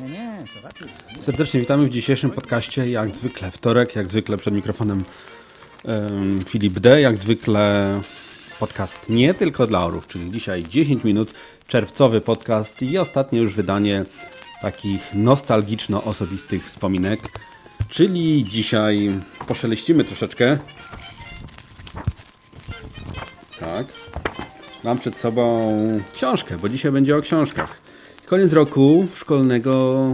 Nie, nie, to raczej. Serdecznie witamy w dzisiejszym podcaście. Jak zwykle wtorek, jak zwykle przed mikrofonem em, Filip D. Jak zwykle podcast nie tylko dla orów, czyli dzisiaj 10 minut, czerwcowy podcast i ostatnie już wydanie takich nostalgiczno-osobistych wspominek. Czyli dzisiaj poszeleścimy troszeczkę. Tak. Mam przed sobą książkę, bo dzisiaj będzie o książkach. Koniec roku szkolnego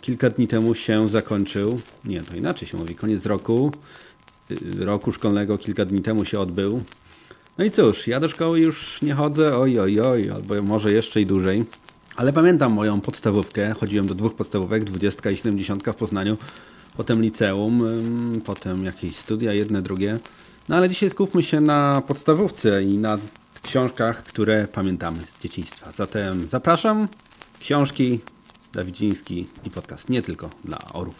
kilka dni temu się zakończył. Nie, to inaczej się mówi. Koniec roku, y, roku szkolnego kilka dni temu się odbył. No i cóż, ja do szkoły już nie chodzę, oj, oj, oj, albo może jeszcze i dłużej. Ale pamiętam moją podstawówkę. Chodziłem do dwóch podstawówek, 20 i 70 w Poznaniu. Potem liceum, potem jakieś studia, jedne, drugie. No ale dzisiaj skupmy się na podstawówce i na książkach, które pamiętamy z dzieciństwa. Zatem zapraszam. Książki, Dawidziński i podcast nie tylko dla orów.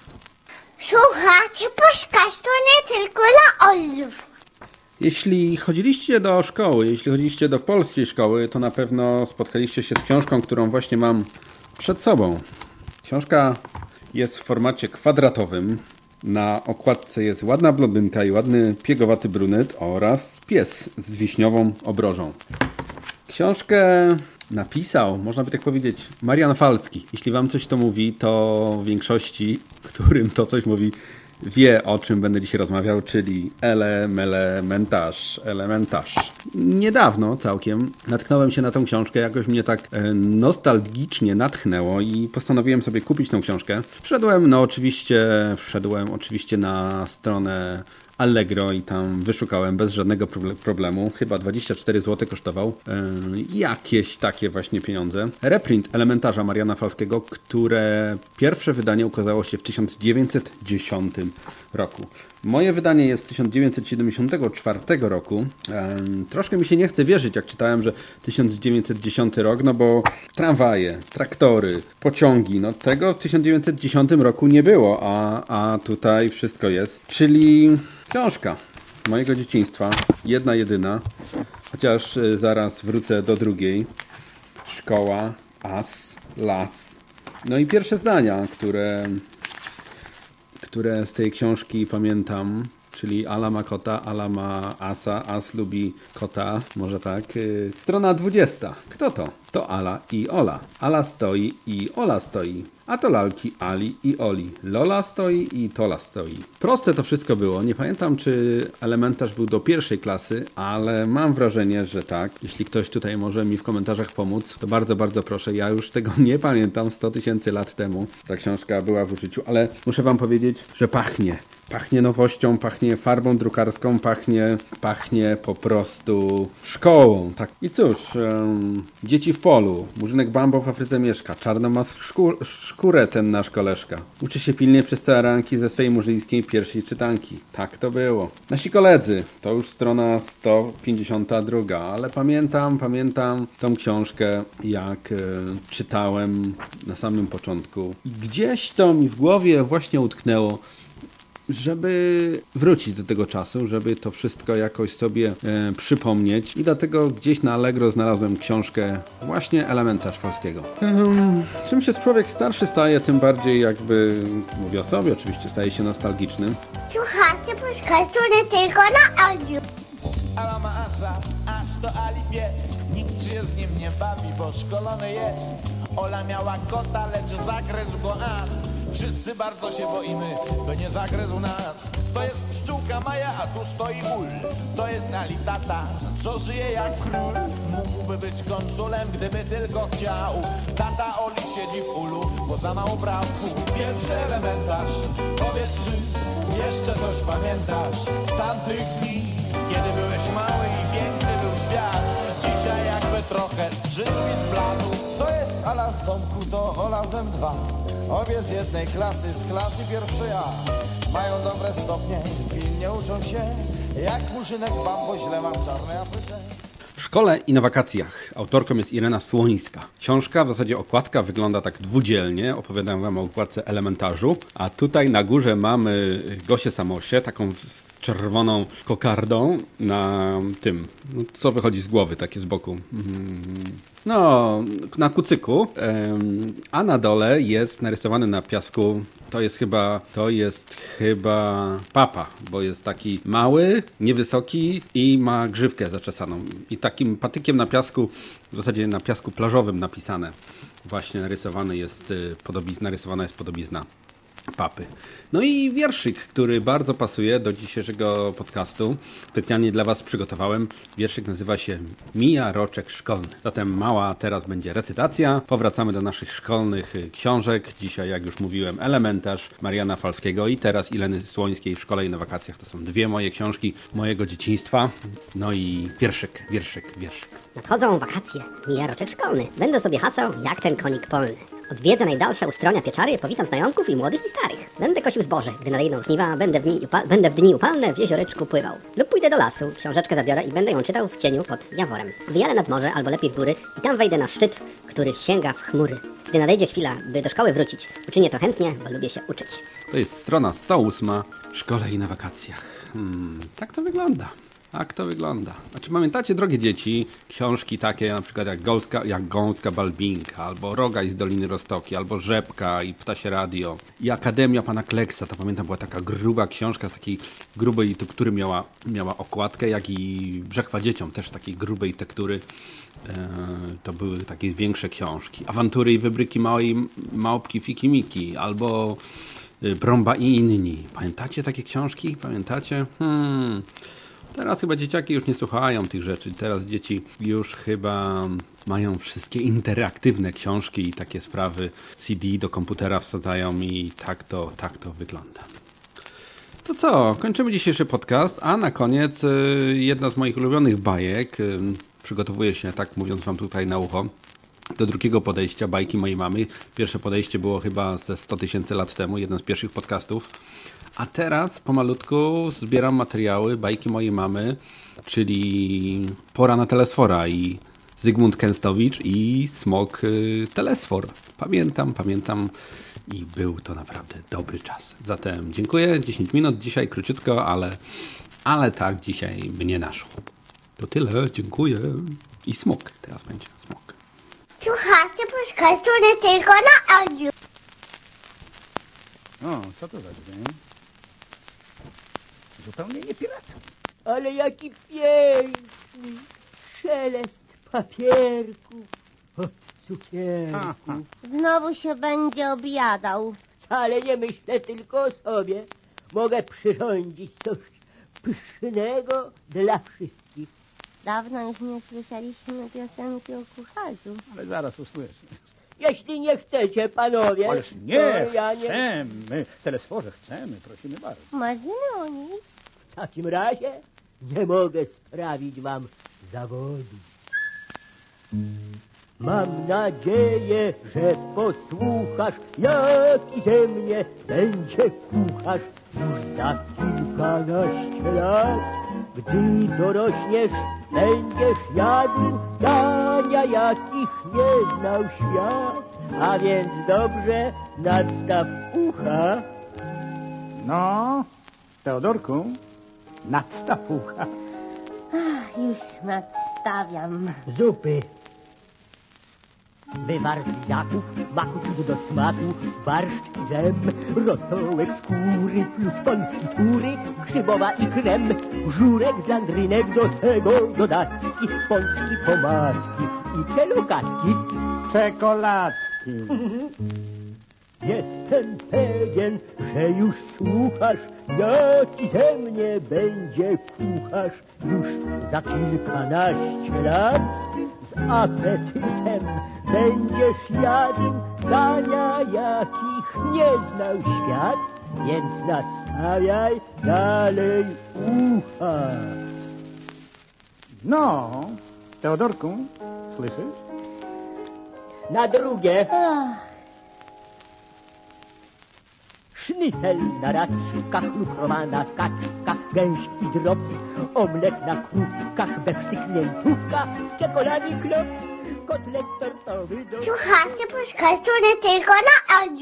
Słuchajcie, podcastu nie tylko dla ojców. Jeśli chodziliście do szkoły, jeśli chodziliście do polskiej szkoły, to na pewno spotkaliście się z książką, którą właśnie mam przed sobą. Książka jest w formacie kwadratowym. Na okładce jest ładna blondynka i ładny piegowaty brunet oraz pies z wiśniową obrożą. Książkę napisał, można by tak powiedzieć, Marian Falski. Jeśli wam coś to mówi, to w większości, którym to coś mówi, wie o czym będę dzisiaj rozmawiał, czyli elementarz, elementarz. Niedawno całkiem natknąłem się na tą książkę, jakoś mnie tak e, nostalgicznie natchnęło i postanowiłem sobie kupić tą książkę. Wszedłem, no oczywiście, wszedłem oczywiście na stronę Allegro i tam wyszukałem bez żadnego proble- problemu. Chyba 24 zł kosztował. Yy, jakieś takie właśnie pieniądze. Reprint elementarza Mariana Falskiego, które pierwsze wydanie ukazało się w 1910 roku. Moje wydanie jest z 1974 roku. Em, troszkę mi się nie chce wierzyć, jak czytałem, że 1910 rok, no bo tramwaje, traktory, pociągi, no tego w 1910 roku nie było, a, a tutaj wszystko jest. Czyli książka mojego dzieciństwa, jedna jedyna, chociaż y, zaraz wrócę do drugiej. Szkoła, as, las. No i pierwsze zdania, które które z tej książki pamiętam, czyli Ala ma kota, Ala ma asa, as lubi kota, może tak. Yy, Strona 20. Kto to? To Ala i Ola. Ala stoi i Ola stoi. A to lalki Ali i Oli. Lola stoi i Tola stoi. Proste to wszystko było. Nie pamiętam, czy elementarz był do pierwszej klasy, ale mam wrażenie, że tak. Jeśli ktoś tutaj może mi w komentarzach pomóc, to bardzo, bardzo proszę. Ja już tego nie pamiętam 100 tysięcy lat temu. Ta książka była w użyciu, ale muszę Wam powiedzieć, że pachnie. Pachnie nowością, pachnie farbą drukarską, pachnie, pachnie po prostu szkołą. Tak. I cóż, em, dzieci w polu, murzynek Bambo w Afryce mieszka, czarno ma szkór, szkórę ten nasz koleżka. Uczy się pilnie przez całe ranki ze swojej murzyńskiej pierwszej czytanki. Tak to było. Nasi koledzy, to już strona 152, ale pamiętam, pamiętam tą książkę, jak e, czytałem na samym początku. I gdzieś to mi w głowie właśnie utknęło, żeby wrócić do tego czasu, żeby to wszystko jakoś sobie e, przypomnieć i dlatego gdzieś na Allegro znalazłem książkę właśnie Elementarz Falskiego. Ehm, czym się człowiek starszy staje, tym bardziej jakby, mówię o sobie oczywiście, staje się nostalgicznym. Słuchajcie, podcastu nie tylko dla ojców. Ala ma asa, as to Ali pies Nikt się z nim nie bawi, bo szkolony jest Ola miała kota, lecz zagryzł go as Wszyscy bardzo się boimy, by nie zagryzł nas. To jest pszczółka Maja, a tu stoi ul. To jest Ali tata, co żyje jak król. Mógłby być konsulem, gdyby tylko chciał. Tata Oli siedzi w ulu, bo za mało brał Pierwszy elementarz, powiedz czy jeszcze coś pamiętasz. Z tamtych dni kiedy byłeś mały i piękny był świat. Dzisiaj jakby trochę zbrzydł i zbladł Z domku, to Ola. Obie z jednej klasy, z klasy pierwszej A. Mają dobre stopnie, pilnie uczą się. Jak murzynek bambo źle w czarnej Afryce. W szkole i na wakacjach. Autorką jest Irena Słoniska. Książka, w zasadzie okładka wygląda tak dwudzielnie. Opowiadam wam o okładce elementarzu. A tutaj na górze mamy Gosię Samosie, taką czerwoną kokardą na tym, no, co wychodzi z głowy, takie z boku. Mm, No, na kucyku, a na dole jest narysowany na piasku. To jest chyba, to jest chyba papa, bo jest taki mały, niewysoki i ma grzywkę zaczesaną. I takim patykiem na piasku, w zasadzie na piasku plażowym napisane. Właśnie narysowany jest y, podobizna, narysowana jest podobizna papy. No i wierszyk, który bardzo pasuje do dzisiejszego podcastu. Specjalnie dla Was przygotowałem. Wierszyk nazywa się Mija Roczek Szkolny. Zatem mała teraz będzie recytacja. Powracamy do naszych szkolnych y, książek. Dzisiaj, jak już mówiłem, Elementarz Mariana Falskiego i teraz Ileny Słońskiej w Szkole i na wakacjach. To są dwie moje książki mojego dzieciństwa. No i wierszyk, wierszyk, wierszyk. Nadchodzą wakacje, mija roczek szkolny. Będę sobie hasał jak ten konik polny. Odwiedzę najdalsze ustronia pieczary, powitam znajomków i młodych i starych. Będę kosił zboże, gdy nadejdą żniwa, będę w, upa- będę w dni upalne w jezioreczku pływał. Lub pójdę do lasu, książeczkę zabiorę i będę ją czytał w cieniu pod jaworem. Wyjadę nad morze albo lepiej w góry i tam wejdę na szczyt, który sięga w chmury. Gdy nadejdzie chwila, by do szkoły wrócić, uczynię to chętnie, bo lubię się uczyć. To jest strona 108 w szkole i na wakacjach. Hmm, tak to wygląda. Tak to wygląda. A czy pamiętacie, drogie dzieci, książki takie na przykład jak, Golska, jak Gąska Balbinka, albo Rogaj z Doliny Rostoki, albo Rzepka i Ptasie Radio i Akademia Pana Kleksa, to pamiętam była taka gruba książka z takiej grubej tektury miała, miała okładkę, jak i Brzechwa Dzieciom, też takiej grubej tektury. E, to były takie większe książki. Awantury i wybryki małej małpki Fiki Miki, albo y, Brąba i inni. Pamiętacie takie książki? Pamiętacie? Hmm. Teraz chyba dzieciaki już nie słuchają tych rzeczy. Teraz dzieci już chyba mają wszystkie interaktywne książki i takie sprawy CD do komputera wsadzają i tak to, tak to wygląda. To co, kończymy dzisiejszy podcast, a na koniec y, jedna z moich ulubionych bajek. Y, przygotowuję się, tak mówiąc wam tutaj na ucho, do drugiego podejścia bajki mojej mamy. Pierwsze podejście było chyba ze 100 tysięcy lat temu, jeden z pierwszych podcastów. A teraz pomalutku zbieram materiały bajki mojej mamy, czyli Pora na Telesfora i Zygmunt Kęstowicz i Smok y, Telesfor. Pamiętam, pamiętam i był to naprawdę dobry czas. Zatem dziękuję, 10 minut dzisiaj króciutko, ale, ale tak dzisiaj mnie naszło. To tyle, dziękuję. I smok, teraz będzie smok. Słuchajcie podcastu nie tylko na audio. O, co to za dźwięk? Zupełnie nie piracki. Ale jaki piękny szelest papierków od cukierków. Znowu się będzie objadał. Ale nie myślę tylko o sobie. Mogę przyrządzić coś pysznego dla wszystkich. Dawno już nie słyszeliśmy piosenki o kucharzu. Ale zaraz usłyszę. Jeśli nie chcecie, panowie, Ależ nie, to ja nie... chcemy. Telesforze chcemy, prosimy bardzo. Marzymy o nich. W takim razie nie mogę sprawić wam zawodu. Mam nadzieję, że posłuchasz, jaki ze mnie będzie kucharz już za kilkanaście lat. Gdy dorośniesz, będziesz jadł dania, jakich nie znał świat. A więc dobrze nadstaw ucha. No, Teodorku, nadstaw ucha. Ach, już nadstawiam. zupy. Wywar z lizaków, maku do smaku, barszcz i dżem, rosołek skóry plus konfitury, grzybowa i krem, żurek z landrynek, do tego dodatki, pączki, pomadki i celokatki. Czekoladki. Jestem pewien, że już słuchasz, jaki ze mnie będzie kucharz już za kilkanaście lat. Z apetytem będziesz jadł dania, jakich nie znał świat, więc nastawiaj dalej ucha. No, Teodorku, słyszysz? Na drugie Ach, Sznycel na raczkach, lukrowana kaczka, gęś i drobiu, omlet na krówkach, bewsztyk miętówka, z czekolady klop, kotlet tortowy do... słuchajcie nie tylko na audio.